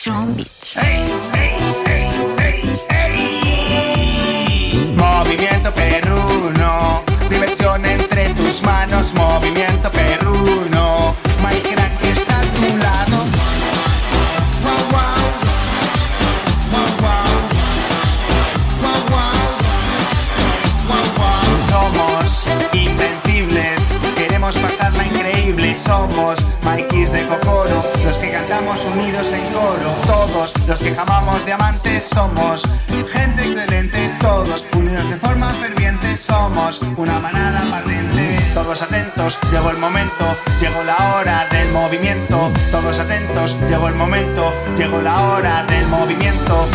Strong Beats. Movimiento perruno, diversión entre tus manos, movimiento perruno. My crack está a tu lado. Wow, wow. Wow. Somos invencibles, queremos pasarla increíble. Somos Mikeys de Cocoro, cantamos unidos en coro. Todos los que jamamos diamantes somos gente excelente. Todos unidos de forma ferviente somos una manada patente. Todos atentos, llegó el momento, llegó la hora del movimiento. Todos atentos, llegó el momento, llegó la hora del movimiento.